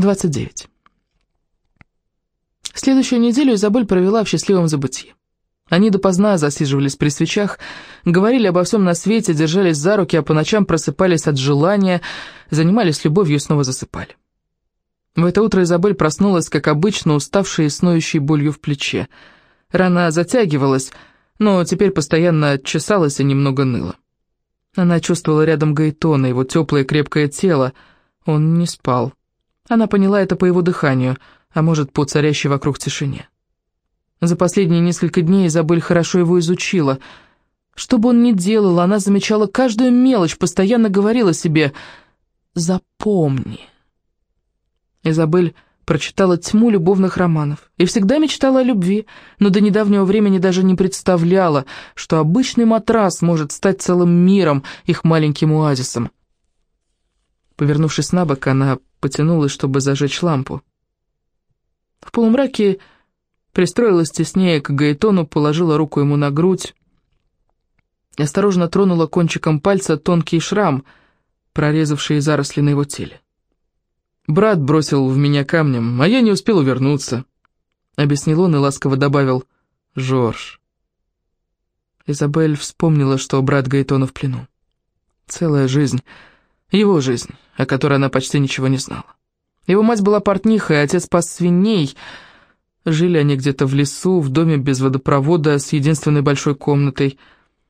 29. Следующую неделю Изабель провела в счастливом забытии. Они допоздна засиживались при свечах, говорили обо всем на свете, держались за руки, а по ночам просыпались от желания, занимались любовью и снова засыпали. В это утро Изабель проснулась, как обычно, уставшая и сноющей болью в плече. Рана затягивалась, но теперь постоянно чесалась и немного ныла. Она чувствовала рядом Гаэтона, его теплое крепкое тело. Он не спал. Она поняла это по его дыханию, а может, по царящей вокруг тишине. За последние несколько дней Изабель хорошо его изучила. Что бы он ни делал, она замечала каждую мелочь, постоянно говорила себе «Запомни». Изабель прочитала тьму любовных романов и всегда мечтала о любви, но до недавнего времени даже не представляла, что обычный матрас может стать целым миром, их маленьким оазисом. Повернувшись на бок, она потянулась, чтобы зажечь лампу. В полумраке пристроилась теснее к Гаэтону, положила руку ему на грудь и осторожно тронула кончиком пальца тонкий шрам, прорезавший заросли на его теле. Брат бросил в меня камнем, а я не успел увернуться. Объяснил он и ласково добавил «Жорж». Изабель вспомнила, что брат Гаэтона в плену. Целая жизнь, его жизнь, о которой она почти ничего не знала. Его мать была портнихой, отец пас свиней. Жили они где-то в лесу, в доме без водопровода, с единственной большой комнатой.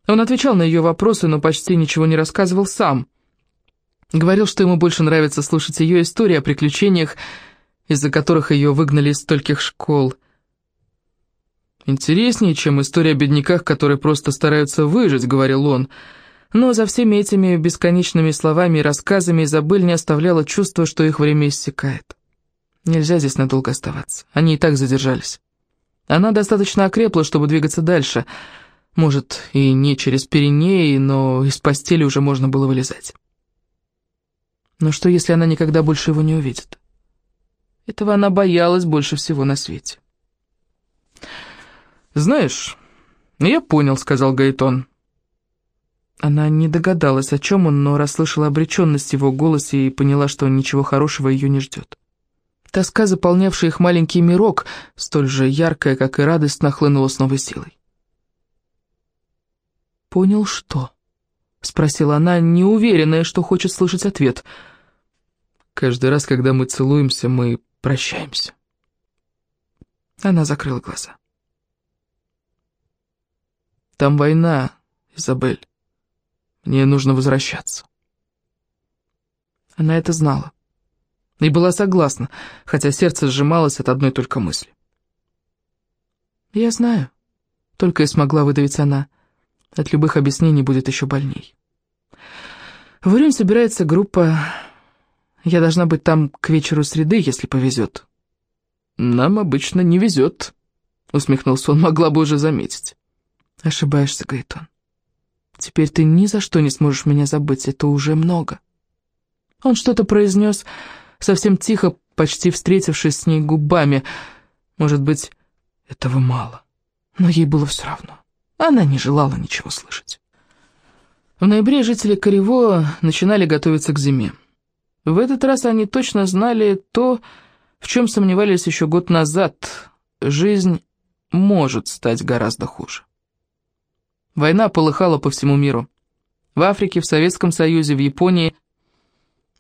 Он отвечал на ее вопросы, но почти ничего не рассказывал сам. Говорил, что ему больше нравится слушать ее истории о приключениях, из-за которых ее выгнали из стольких школ. «Интереснее, чем история о бедняках, которые просто стараются выжить», — говорил он. Но за всеми этими бесконечными словами и рассказами Изабель не оставляла чувства, что их время иссякает. Нельзя здесь надолго оставаться. Они и так задержались. Она достаточно окрепла, чтобы двигаться дальше. Может, и не через Пиренеи, но из постели уже можно было вылезать. Но что, если она никогда больше его не увидит? Этого она боялась больше всего на свете. «Знаешь, я понял», — сказал Гаэтон. Она не догадалась, о чем он, но расслышала обреченность его голосе и поняла, что ничего хорошего ее не ждет. Тоска, заполнявшая их маленький мирок, столь же яркая, как и радость, нахлынула с новой силой. «Понял что?» — спросила она, неуверенная, что хочет слышать ответ. «Каждый раз, когда мы целуемся, мы прощаемся». Она закрыла глаза. «Там война, Изабель. Мне нужно возвращаться». Она это знала. И была согласна, хотя сердце сжималось от одной только мысли. «Я знаю», — только и смогла выдавить она. От любых объяснений будет еще больней. В Рим собирается группа. Я должна быть там к вечеру среды, если повезет. Нам обычно не везет, усмехнулся он, могла бы уже заметить. Ошибаешься, Гаэтон. Теперь ты ни за что не сможешь меня забыть, это уже много. Он что-то произнес совсем тихо, почти встретившись с ней губами. Может быть, этого мало, но ей было все равно. Она не желала ничего слышать. В ноябре жители Корево начинали готовиться к зиме. В этот раз они точно знали то, в чем сомневались еще год назад. Жизнь может стать гораздо хуже. Война полыхала по всему миру. В Африке, в Советском Союзе, в Японии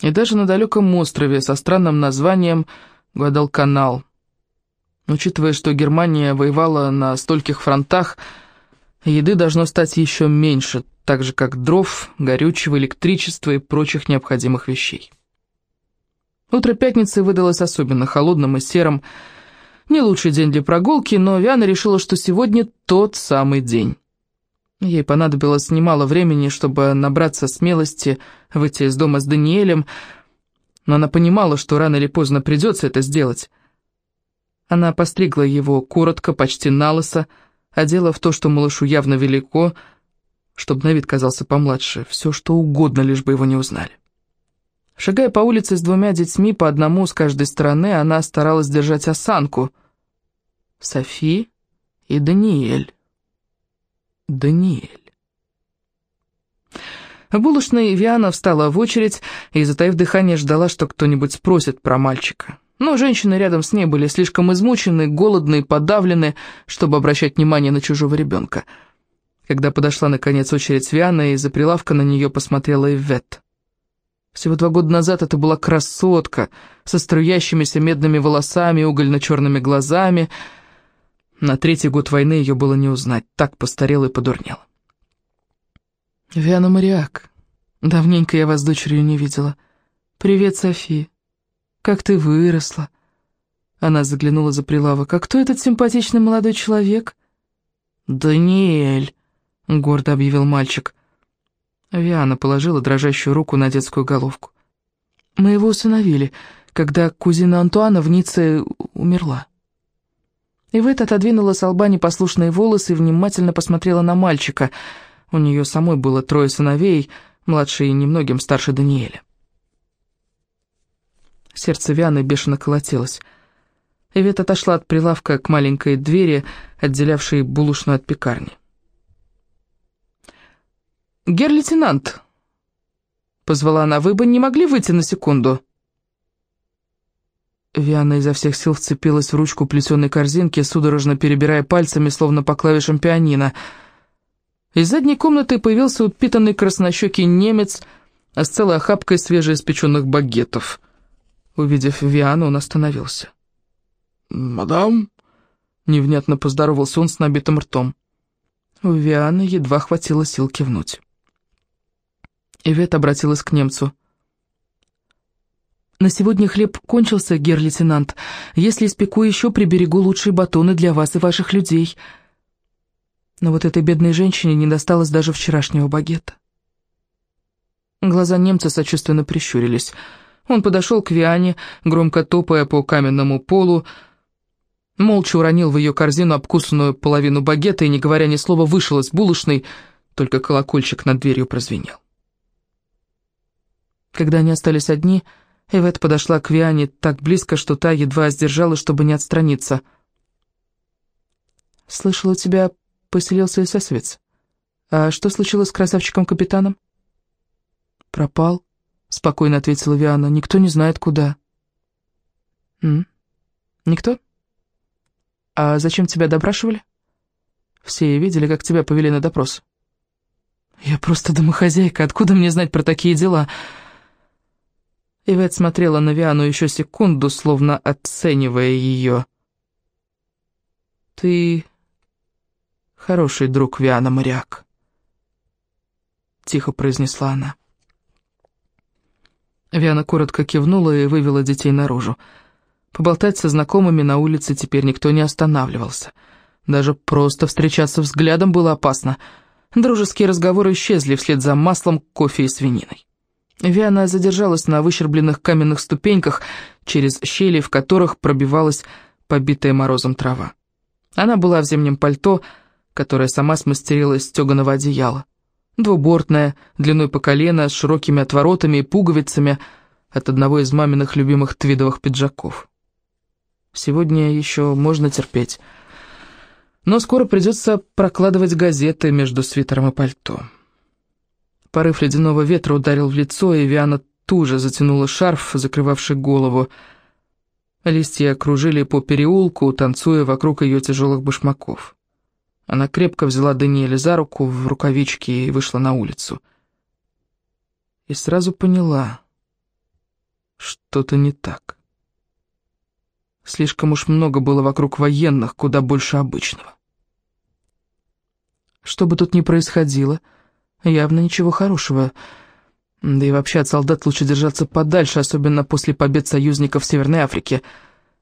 и даже на далеком острове со странным названием Гуадалканал. Учитывая, что Германия воевала на стольких фронтах, еды должно стать еще меньше, так же как дров, горючего, электричества и прочих необходимых вещей. Утро пятницы выдалось особенно холодным и серым. Не лучший день для прогулки, но Виана решила, что сегодня тот самый день. Ей понадобилось немало времени, чтобы набраться смелости, выйти из дома с Даниэлем, но она понимала, что рано или поздно придется это сделать. Она постригла его коротко, почти налысо, одела в то, что малышу явно велико, чтобы на вид казался помладше, все что угодно, лишь бы его не узнали. Шагая по улице с двумя детьми, по одному с каждой стороны, она старалась держать осанку. Софи и Даниэль. Даниэль. В булочной Виана встала в очередь и, затаив дыхание, ждала, что кто-нибудь спросит про мальчика. Но женщины рядом с ней были слишком измучены, голодны и подавлены, чтобы обращать внимание на чужого ребенка. Когда подошла, наконец, очередь Виана, из-за прилавка на нее посмотрела Ивет. Всего два года назад это была красотка со струящимися медными волосами, угольно-черными глазами. На третий год войны ее было не узнать, так постарела и подурнела. «Виана Мариак, давненько я вас дочерью не видела. Привет, София. Как ты выросла!» Она заглянула за прилавок. «А кто этот симпатичный молодой человек?» «Даниэль», — гордо объявил мальчик. Виана положила дрожащую руку на детскую головку. «Мы его усыновили, когда кузина Антуана в Ницце умерла». Ивет отодвинула с лба непослушные волосы и внимательно посмотрела на мальчика. У нее самой было трое сыновей, младший немногим старше Даниэля. Сердце Вианы бешено колотилось. Эвет отошла от прилавка к маленькой двери, отделявшей булочную от пекарни. «Гер-лейтенант!» — позвала она. «Вы бы не могли выйти на секунду?» Виана изо всех сил вцепилась в ручку плетеной корзинки, судорожно перебирая пальцами, словно по клавишам пианино. Из задней комнаты появился упитанный краснощекий немец с целой охапкой свежеиспеченных багетов — Увидев Виану, он остановился. «Мадам?» Невнятно поздоровался он с набитым ртом. У Вианы едва хватило сил кивнуть. Ивет обратилась к немцу. «На сегодня хлеб кончился, гер-лейтенант. Если испеку еще, приберегу лучшие батоны для вас и ваших людей». Но вот этой бедной женщине не досталось даже вчерашнего багета. Глаза немца сочувственно прищурились – он подошел к Виане, громко топая по каменному полу, молча уронил в ее корзину обкусанную половину багета и, не говоря ни слова, вышел из булочной, только колокольчик над дверью прозвенел. Когда они остались одни, Эвет подошла к Виане так близко, что та едва сдержалась, чтобы не отстраниться. «Слышала, у тебя поселился эсэсовец. А что случилось с красавчиком-капитаном?» «Пропал», — спокойно ответила Виана. «Никто не знает, куда». «М? Никто? А зачем тебя допрашивали?» «Все видели, как тебя повели на допрос». «Я просто домохозяйка, откуда мне знать про такие дела?» Ивет смотрела на Виану еще секунду, словно оценивая ее. «Ты хороший друг, Виана Моряк», — тихо произнесла она. Виана коротко кивнула и вывела детей наружу. Поболтать со знакомыми на улице теперь никто не останавливался. Даже просто встречаться взглядом было опасно. Дружеские разговоры исчезли вслед за маслом, кофе и свининой. Виана задержалась на выщербленных каменных ступеньках, через щели, в которых пробивалась побитая морозом трава. Она была в зимнем пальто, которое сама смастерила из стеганого одеяла. Двубортная, длиной по колено, с широкими отворотами и пуговицами от одного из маминых любимых твидовых пиджаков. Сегодня еще можно терпеть, но скоро придется прокладывать газеты между свитером и пальто. Порыв ледяного ветра ударил в лицо, и Виана туже затянула шарф, закрывавший голову. Листья окружили по переулку, танцуя вокруг ее тяжелых башмаков. Она крепко взяла Даниэля за руку в рукавичке и вышла на улицу. И сразу поняла, что-то не так. Слишком уж много было вокруг военных, куда больше обычного. Что бы тут ни происходило, явно ничего хорошего. Да и вообще от солдат лучше держаться подальше, особенно после побед союзников в Северной Африке.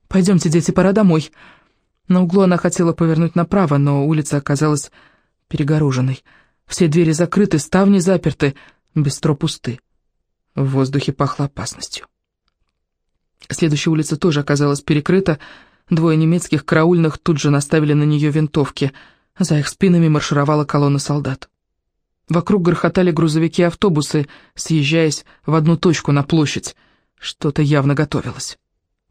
«Пойдемте, дети, пора домой», на углу она хотела повернуть направо, но улица оказалась перегороженной. Все двери закрыты, ставни заперты, бистро пусты. В воздухе пахло опасностью. Следующая улица тоже оказалась перекрыта. Двое немецких караульных тут же наставили на нее винтовки. За их спинами маршировала колонна солдат. Вокруг грохотали грузовики и автобусы, съезжаясь в одну точку на площадь. Что-то явно готовилось.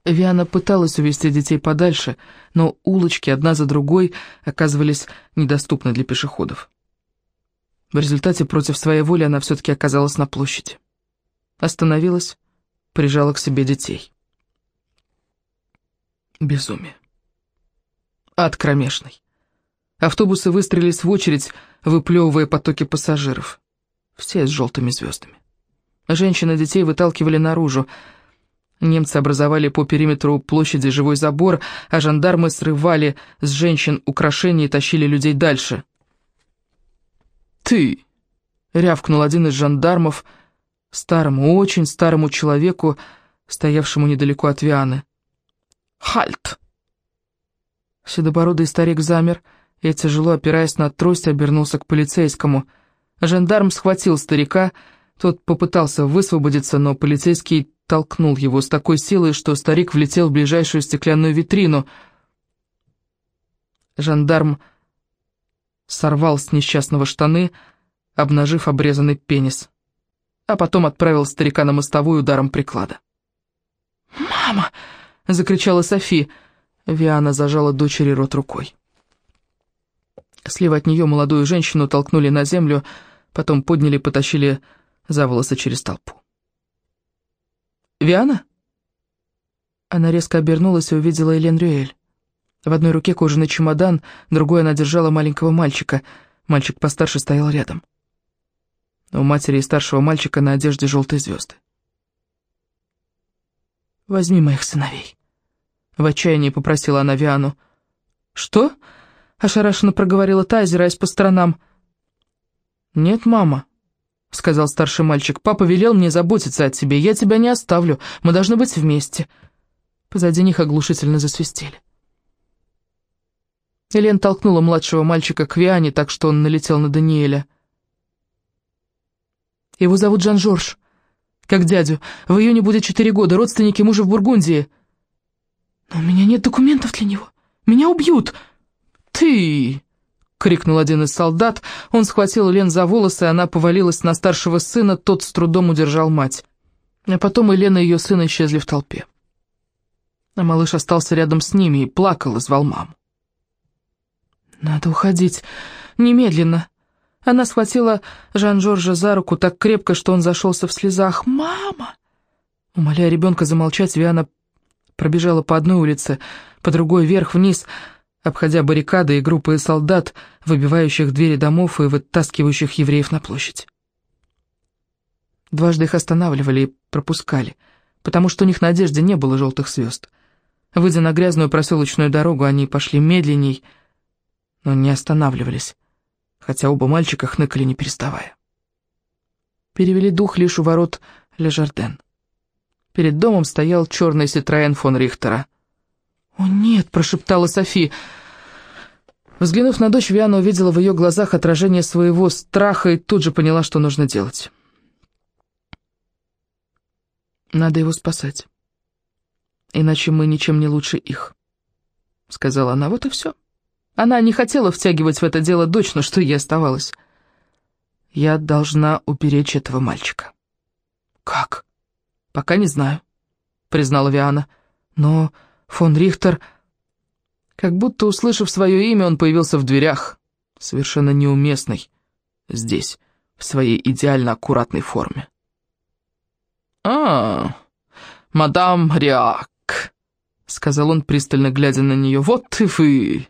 Виана пыталась увести детей подальше, но улочки одна за другой оказывались недоступны для пешеходов. В результате против своей воли она все-таки оказалась на площади. Остановилась, прижала к себе детей. Безумие. Ад кромешный. Автобусы выстроились в очередь, выплевывая потоки пассажиров. Все с желтыми звездами. Женщин и детей выталкивали наружу. Немцы образовали по периметру площади живой забор, а жандармы срывали с женщин украшения и тащили людей дальше. «Ты!» — рявкнул один из жандармов старому, очень старому человеку, стоявшему недалеко от Вианы. «Хальт!» Седобородый старик замер и, тяжело опираясь на трость, обернулся к полицейскому. Жандарм схватил старика, тот попытался высвободиться, но полицейский толкнул его с такой силой, что старик влетел в ближайшую стеклянную витрину. Жандарм сорвал с несчастного штаны, обнажив обрезанный пенис, а потом отправил старика на мостовую ударом приклада. «Мама!» — закричала Софи. Виана зажала дочери рот рукой. Слева от нее молодую женщину толкнули на землю, потом подняли потащили за волосы через толпу. «Виана?» Она резко обернулась и увидела Элен Рюэль. В одной руке кожаный чемодан, другой она держала маленького мальчика. Мальчик постарше стоял рядом. У матери и старшего мальчика на одежде желтые звезды. «Возьми моих сыновей», — в отчаянии попросила она Виану. «Что?» — ошарашенно проговорила та, озираясь по сторонам. «Нет, мама», — сказал старший мальчик. «Папа велел мне заботиться о тебе. Я тебя не оставлю. Мы должны быть вместе». Позади них оглушительно засвистели. Элен толкнула младшего мальчика к Виане, так что он налетел на Даниэля. «Его зовут Жан-Жорж», как дядю. В июне будет четыре года, родственники мужа в Бургундии. Но у меня нет документов для него. Меня убьют. Ты... — крикнул один из солдат. Он схватил Лен за волосы, она повалилась на старшего сына, тот с трудом удержал мать. А потом Елена и ее сын исчезли в толпе. А малыш остался рядом с ними и плакал и звал маму. «Надо уходить. Немедленно. Она схватила Жан-Жоржа за руку так крепко, что он зашелся в слезах. «Мама!» Умоляя ребенка замолчать, Виана пробежала по одной улице, по другой вверх-вниз, обходя баррикады и группы солдат, выбивающих двери домов и вытаскивающих евреев на площадь. Дважды их останавливали и пропускали, потому что у них на одежде не было желтых звезд. Выйдя на грязную проселочную дорогу, они пошли медленней, но не останавливались хотя оба мальчика хныкали не переставая. Перевели дух лишь у ворот Лежарден. Перед домом стоял черный Ситроен фон Рихтера. «О, нет!» — прошептала Софи. Взглянув на дочь, Виана увидела в ее глазах отражение своего страха и тут же поняла, что нужно делать. «Надо его спасать. Иначе мы ничем не лучше их», — сказала она. «Вот и все». Она не хотела втягивать в это дело дочь, но что ей оставалось? Я должна уберечь этого мальчика. Как? Пока не знаю, признала Виана. Но фон Рихтер... Как будто, услышав свое имя, он появился в дверях, совершенно неуместный, здесь, в своей идеально аккуратной форме. «А, мадам Риак», — сказал он, пристально глядя на нее, — «вот и вы!»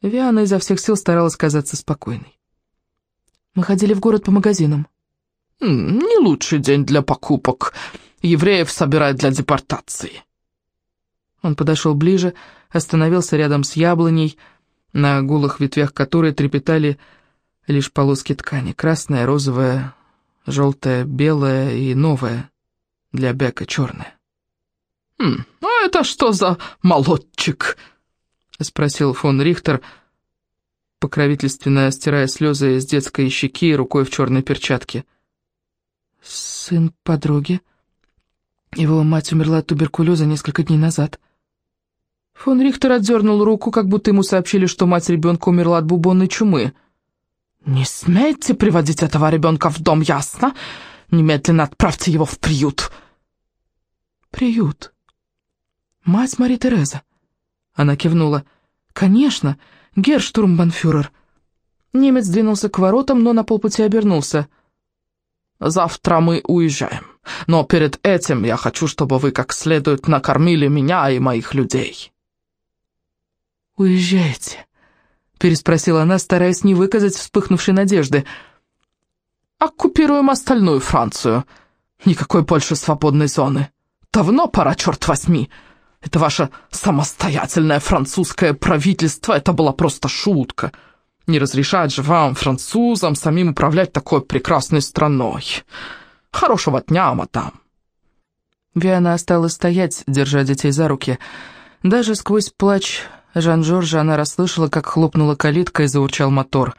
Виана изо всех сил старалась казаться спокойной. «Мы ходили в город по магазинам». «Не лучший день для покупок. Евреев собирают для депортации». Он подошел ближе, остановился рядом с яблоней, на голых ветвях которой трепетали лишь полоски ткани. Красная, розовая, желтая, белая и новая. Для Бека черная. «Хм, а это что за молодчик?» — спросил фон Рихтер, покровительственно стирая слезы с детской щеки рукой в черной перчатке. «Сын подруги. Его мать умерла от туберкулеза несколько дней назад». Фон Рихтер отдернул руку, как будто ему сообщили, что мать ребенка умерла от бубонной чумы. «Не смейте приводить этого ребенка в дом, ясно? Немедленно отправьте его в приют». «Приют? Мать Мари Тереза. Она кивнула. «Конечно, герштурмбанфюрер». Немец двинулся к воротам, но на полпути обернулся. «Завтра мы уезжаем, но перед этим я хочу, чтобы вы как следует накормили меня и моих людей». «Уезжаете?» — переспросила она, стараясь не выказать вспыхнувшей надежды. «Оккупируем остальную Францию. Никакой больше свободной зоны. Давно пора, черт возьми. Это ваше самостоятельное французское правительство, это была просто шутка». Не разрешать же вам, французам, самим управлять такой прекрасной страной. Хорошего дня, мадам!» Виана осталась стоять, держа детей за руки. Даже сквозь плач Жан-Жоржа она расслышала, как хлопнула калитка и заурчал мотор.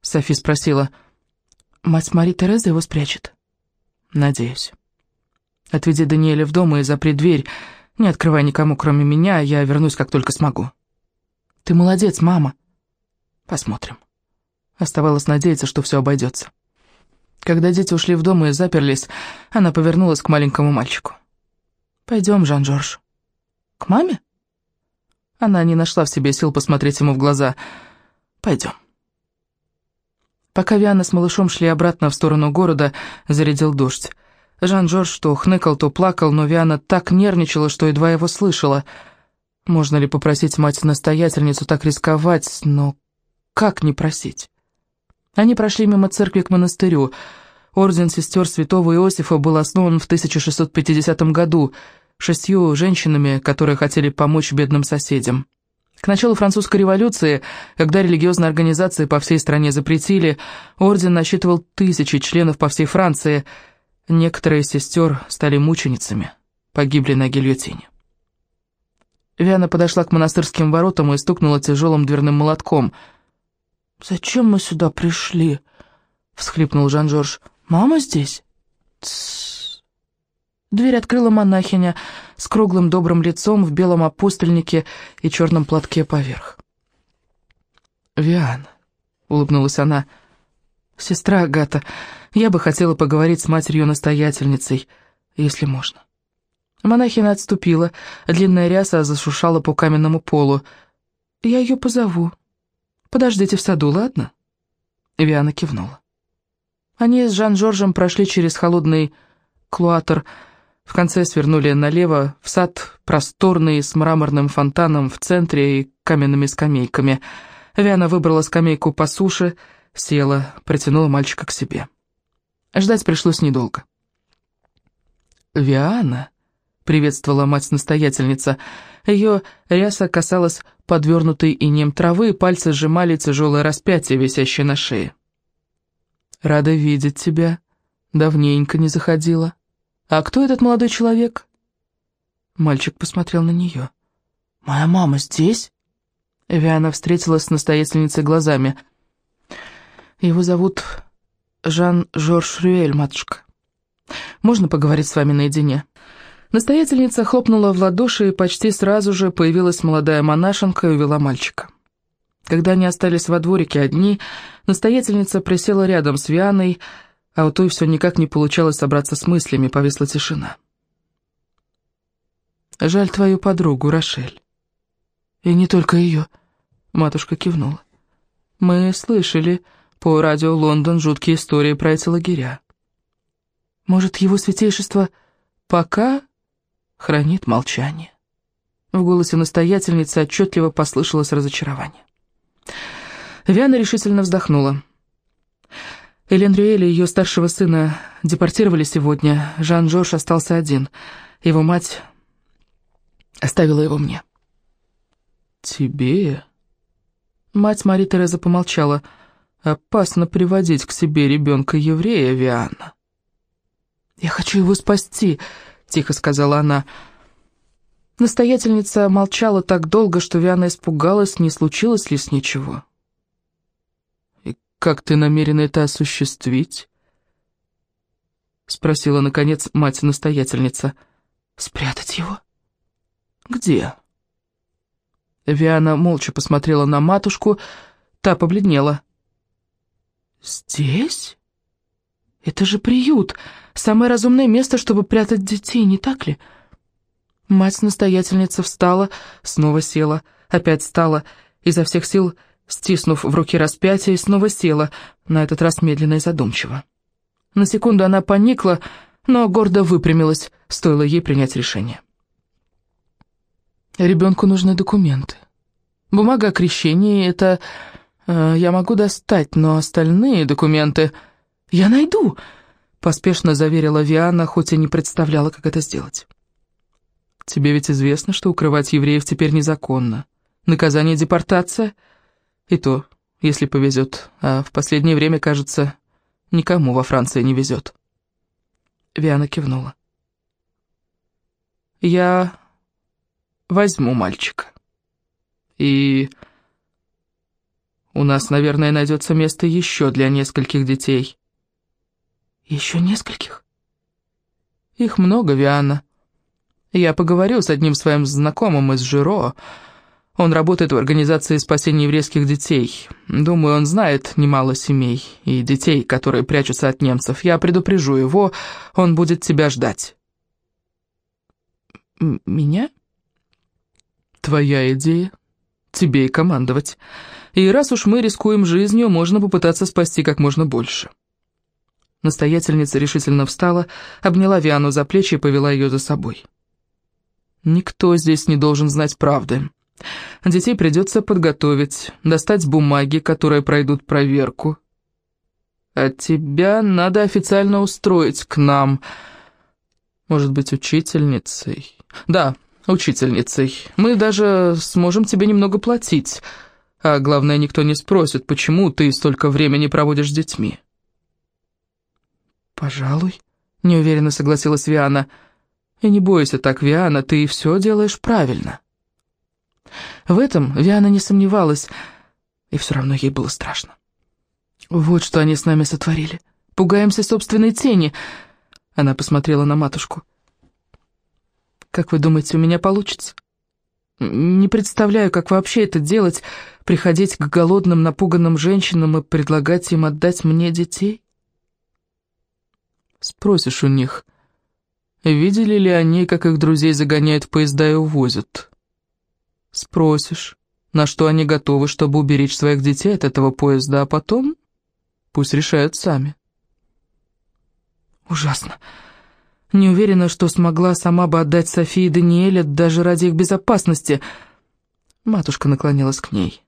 Софи спросила, «Мать Мари Тереза его спрячет?» «Надеюсь». «Отведи Даниэля в дом и запри дверь. Не открывай никому, кроме меня, я вернусь, как только смогу». «Ты молодец, мама!» Посмотрим. Оставалось надеяться, что все обойдется. Когда дети ушли в дом и заперлись, она повернулась к маленькому мальчику. «Пойдем, Жан-Жорж». «К маме?» Она не нашла в себе сил посмотреть ему в глаза. «Пойдем». Пока Виана с малышом шли обратно в сторону города, зарядил дождь. Жан-Жорж то хныкал, то плакал, но Виана так нервничала, что едва его слышала. Можно ли попросить мать-настоятельницу так рисковать, но как не просить? Они прошли мимо церкви к монастырю. Орден сестер святого Иосифа был основан в 1650 году шестью женщинами, которые хотели помочь бедным соседям. К началу французской революции, когда религиозные организации по всей стране запретили, орден насчитывал тысячи членов по всей Франции. Некоторые из сестер стали мученицами, погибли на гильотине. Виана подошла к монастырским воротам и стукнула тяжелым дверным молотком – «Зачем мы сюда пришли?» — всхлипнул Жан-Жорж. «Мама здесь?» «Тссс». Дверь открыла монахиня с круглым добрым лицом в белом апостольнике и черном платке поверх. «Виан», — улыбнулась она, — «сестра Агата, я бы хотела поговорить с матерью-настоятельницей, если можно». Монахина отступила, длинная ряса зашушала по каменному полу. «Я ее позову», Подождите в саду, ладно?» Виана кивнула. Они с Жан-Жоржем прошли через холодный клуатор, в конце свернули налево, в сад просторный, с мраморным фонтаном в центре и каменными скамейками. Виана выбрала скамейку по суше, села, протянула мальчика к себе. Ждать пришлось недолго. «Виана», — приветствовала мать-настоятельница, — ее ряса касалась подвернутой инем травы, пальцы сжимали тяжелое распятие, висящее на шее. «Рада видеть тебя. Давненько не заходила. А кто этот молодой человек?» Мальчик посмотрел на нее. «Моя мама здесь?» Виана встретилась с настоятельницей глазами. «Его зовут Жан-Жорж Рюэль, матушка. Можно поговорить с вами наедине?» Настоятельница хлопнула в ладоши, и почти сразу же появилась молодая монашенка и увела мальчика. Когда они остались во дворике одни, настоятельница присела рядом с Вианой, а у той все никак не получалось собраться с мыслями, повисла тишина. «Жаль твою подругу, Рошель». «И не только ее», — матушка кивнула. «Мы слышали по радио Лондон жуткие истории про эти лагеря. Может, его святейшество пока хранит молчание. В голосе настоятельницы отчетливо послышалось разочарование. Виана решительно вздохнула. Элен Рюэль и ее старшего сына депортировали сегодня. Жан-Жорж остался один. Его мать оставила его мне. «Тебе?» Мать Мари Тереза помолчала. «Опасно приводить к себе ребенка-еврея, Виана». «Я хочу его спасти», — тихо сказала она. Настоятельница молчала так долго, что Виана испугалась, не случилось ли с ничего. «И как ты намерена это осуществить?» — спросила, наконец, мать-настоятельница. «Спрятать его?» «Где?» Виана молча посмотрела на матушку, та побледнела. «Здесь? Это же приют!» Самое разумное место, чтобы прятать детей, не так ли? Мать-настоятельница встала, снова села, опять встала, изо всех сил стиснув в руке распятие, и снова села, на этот раз медленно и задумчиво. На секунду она поникла, но гордо выпрямилась, стоило ей принять решение. Ребенку нужны документы. Бумага о крещении — это... Э, я могу достать, но остальные документы... Я найду, поспешно заверила Виана, хоть и не представляла, как это сделать. Тебе ведь известно, что укрывать евреев теперь незаконно. Наказание депортация? И то, если повезет. А в последнее время, кажется, никому во Франции не везет. Виана кивнула. Я возьму мальчика. И у нас, наверное, найдется место еще для нескольких детей. Еще нескольких? Их много, Виана. Я поговорю с одним своим знакомым из Жиро. Он работает в организации спасения еврейских детей. Думаю, он знает немало семей и детей, которые прячутся от немцев. Я предупрежу его, он будет тебя ждать. Меня? Твоя идея. Тебе и командовать. И раз уж мы рискуем жизнью, можно попытаться спасти как можно больше. Настоятельница решительно встала, обняла Виану за плечи и повела ее за собой. Никто здесь не должен знать правды. Детей придется подготовить, достать бумаги, которые пройдут проверку. А тебя надо официально устроить к нам. Может быть, учительницей? Да, учительницей. Мы даже сможем тебе немного платить. А главное, никто не спросит, почему ты столько времени проводишь с детьми. «Пожалуй», — неуверенно согласилась Виана. «И не бойся так, Виана, ты все делаешь правильно». В этом Виана не сомневалась, и все равно ей было страшно. «Вот что они с нами сотворили. Пугаемся собственной тени», — она посмотрела на матушку. Как вы думаете, у меня получится? Не представляю, как вообще это делать, приходить к голодным, напуганным женщинам и предлагать им отдать мне детей? Спросишь у них, видели ли они, как их друзей загоняют в поезда и увозят? Спросишь, на что они готовы, чтобы уберечь своих детей от этого поезда, а потом пусть решают сами. Ужасно. Не уверена, что смогла сама бы отдать Софии и Даниэля даже ради их безопасности. Матушка наклонилась к ней.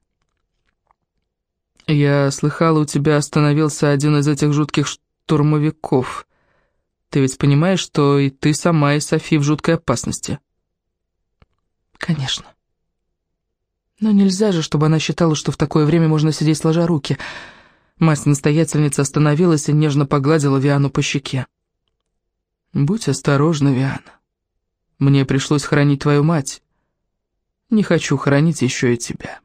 «Я слыхала, у тебя остановился один из этих жутких штурмовиков. Ты ведь понимаешь, что и ты сама, и Софи в жуткой опасности?» «Конечно. Но нельзя же, чтобы она считала, что в такое время можно сидеть сложа руки». Мать-настоятельница остановилась и нежно погладила Виану по щеке. «Будь осторожна, Виана. Мне пришлось хоронить твою мать. Не хочу хоронить еще и тебя».